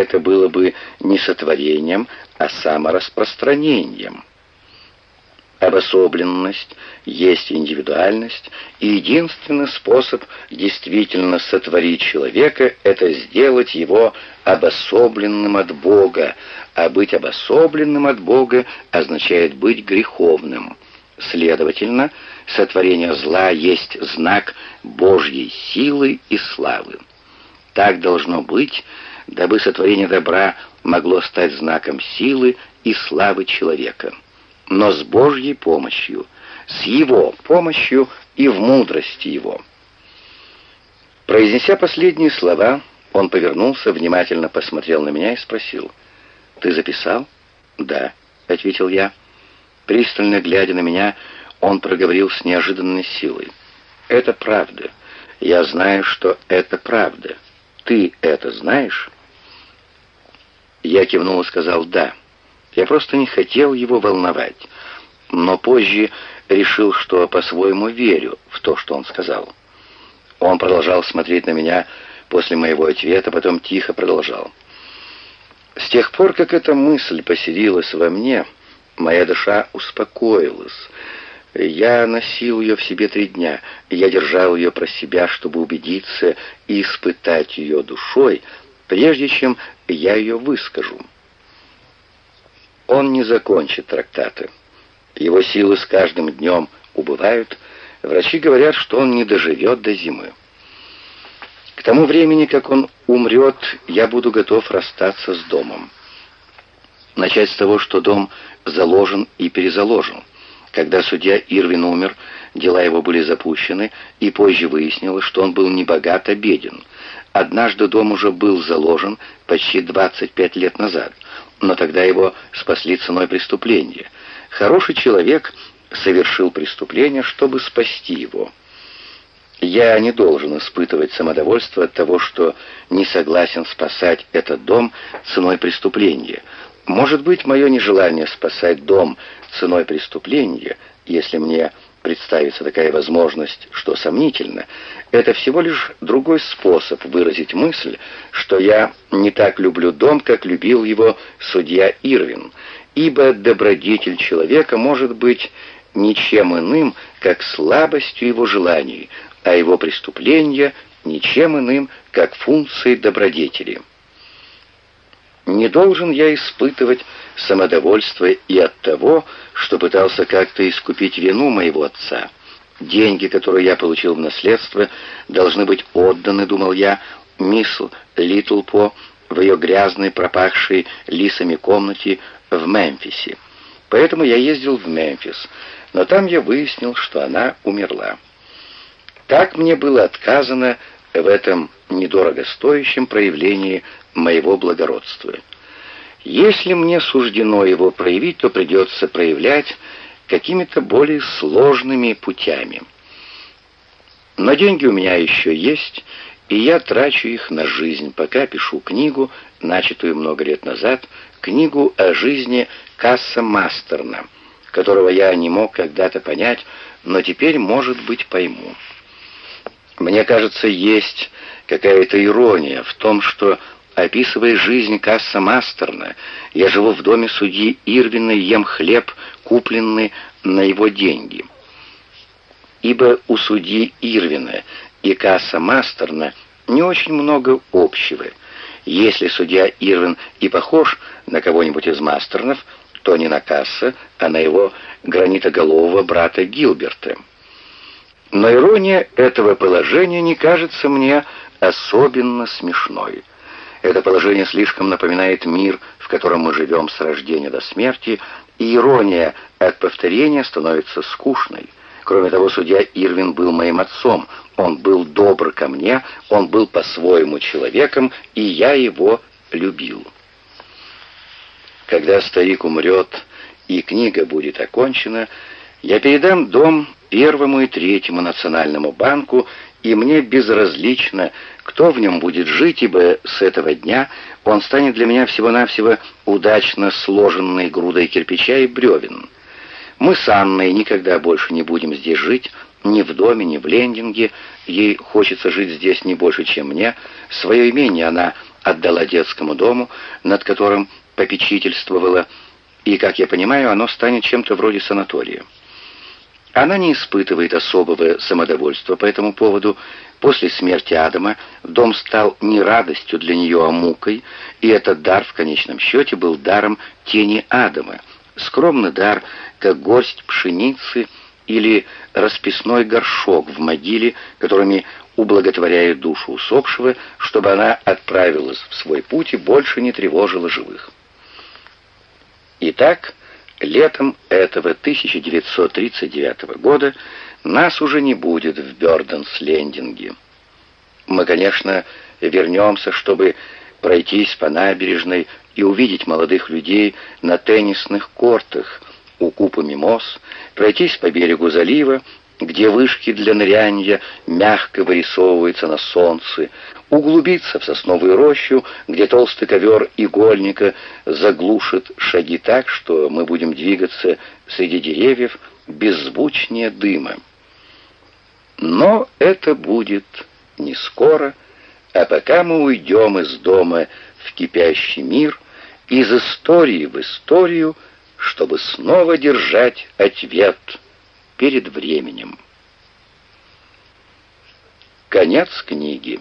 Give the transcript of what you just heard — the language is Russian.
это было бы не сотворением, а самораспространением. Обособленность есть индивидуальность, и единственный способ действительно сотворить человека — это сделать его обособленным от Бога, а быть обособленным от Бога означает быть греховным. Следовательно, сотворение зла есть знак Божьей силы и славы. Так должно быть, дабы сотворение добра могло стать знаком силы и славы человека. Но с Божьей помощью, с Его помощью и в мудрости Его. Произнеся последние слова, он повернулся, внимательно посмотрел на меня и спросил, «Ты записал?» «Да», — ответил я. Пристально глядя на меня, он проговорил с неожиданной силой. «Это правда. Я знаю, что это правда. Ты это знаешь?» Я кивнул и сказал «да». Я просто не хотел его волновать, но позже решил, что по-своему верю в то, что он сказал. Он продолжал смотреть на меня после моего ответа, потом тихо продолжал. С тех пор, как эта мысль поселилась во мне, моя душа успокоилась. Я носил ее в себе три дня, я держал ее про себя, чтобы убедиться и испытать ее душой, прежде чем я ее выскажу. Он не закончит трактаты. Его силы с каждым днем убывают. Врачи говорят, что он не доживет до зимы. К тому времени, как он умрет, я буду готов расстаться с домом. Начать с того, что дом заложен и перезаложен. Когда судья Ирвин умер, дела его были запущены, и позже выяснилось, что он был не богат, а беден. Однажды дом уже был заложен почти 25 лет назад, но тогда его спасли ценой преступления. Хороший человек совершил преступление, чтобы спасти его. Я не должен испытывать самодовольство от того, что не согласен спасать этот дом ценой преступления. Может быть, мое нежелание спасать дом ценой преступления, если мне представится такая возможность, что сомнительно, это всего лишь другой способ выразить мысль, что я не так люблю дом, как любил его судья Ирвин, ибо добродетель человека может быть ничем иным, как слабостью его желаний, а его преступления ничем иным, как функцией добродетели. Не должен я испытывать самодовольство и от того, что пытался как-то искупить вину моего отца. Деньги, которые я получил в наследство, должны быть отданы, думал я, мисс Литлпо в ее грязной, пропахшей лисами комнате в Мемфисе. Поэтому я ездил в Мемфис, но там я выяснил, что она умерла. Так мне было отказано в этом недорого стоящем проявлении моего благородства. Если мне суждено его проявить, то придется проявлять какими-то более сложными путями. Но деньги у меня еще есть, и я трачу их на жизнь, пока пишу книгу, начатую много лет назад, книгу о жизни Касса Мастерна, которого я не мог когда-то понять, но теперь, может быть, пойму. Мне кажется, есть какая-то ирония в том, что, описывая жизнь Касса Мастерна, я живу в доме судьи Ирвина и ем хлеб, купленный на его деньги. Ибо у судьи Ирвина и Касса Мастерна не очень много общего. Если судья Ирвин и похож на кого-нибудь из Мастернов, то не на Касса, а на его гранитоголового брата Гилберта. Но ирония этого положения не кажется мне особенно смешной. Это положение слишком напоминает мир, в котором мы живем с рождения до смерти, и ирония от повторения становится скучной. Кроме того, судья Ирвин был моим отцом, он был добр ко мне, он был по-своему человеком, и я его любил. Когда старик умрет и книга будет окончена, я передам дом Первому и Третьему национальному банку, и мне безразлично, кто в нем будет жить, ибо с этого дня он станет для меня всего-навсего удачно сложенной грудой кирпича и бревен. Мы с Анной никогда больше не будем здесь жить, ни в доме, ни в лендинге. Ей хочется жить здесь не больше, чем мне. Свое имение она отдала детскому дому, над которым попечительствовала, и, как я понимаю, оно станет чем-то вроде санатория. Она не испытывает особого самодовольства по этому поводу. После смерти Адама дом стал не радостью для нее, а мукой, и этот дар в конечном счете был даром тени Адама. Скромный дар, как горсть пшеницы или расписной горшок в могиле, которыми ублаготворяет душу усопшего, чтобы она отправилась в свой путь и больше не тревожила живых. Итак, летом этого 1939 года нас уже не будет в Бёрденс-Лендинге. Мы, конечно, вернемся, чтобы пройтись по набережной и увидеть молодых людей на теннисных кортах у купы мимоз, пройтись по берегу залива, где вышки для ныряния мягко вырисовываются на солнце, углубиться в сосновую рощу, где толстый ковер игольника заглушит шаги так, что мы будем двигаться среди деревьев беззвучнее дыма. Но это будет не скоро, а пока мы уйдем из дома в кипящий мир, из истории в историю, чтобы снова держать ответ перед временем. Конец книги.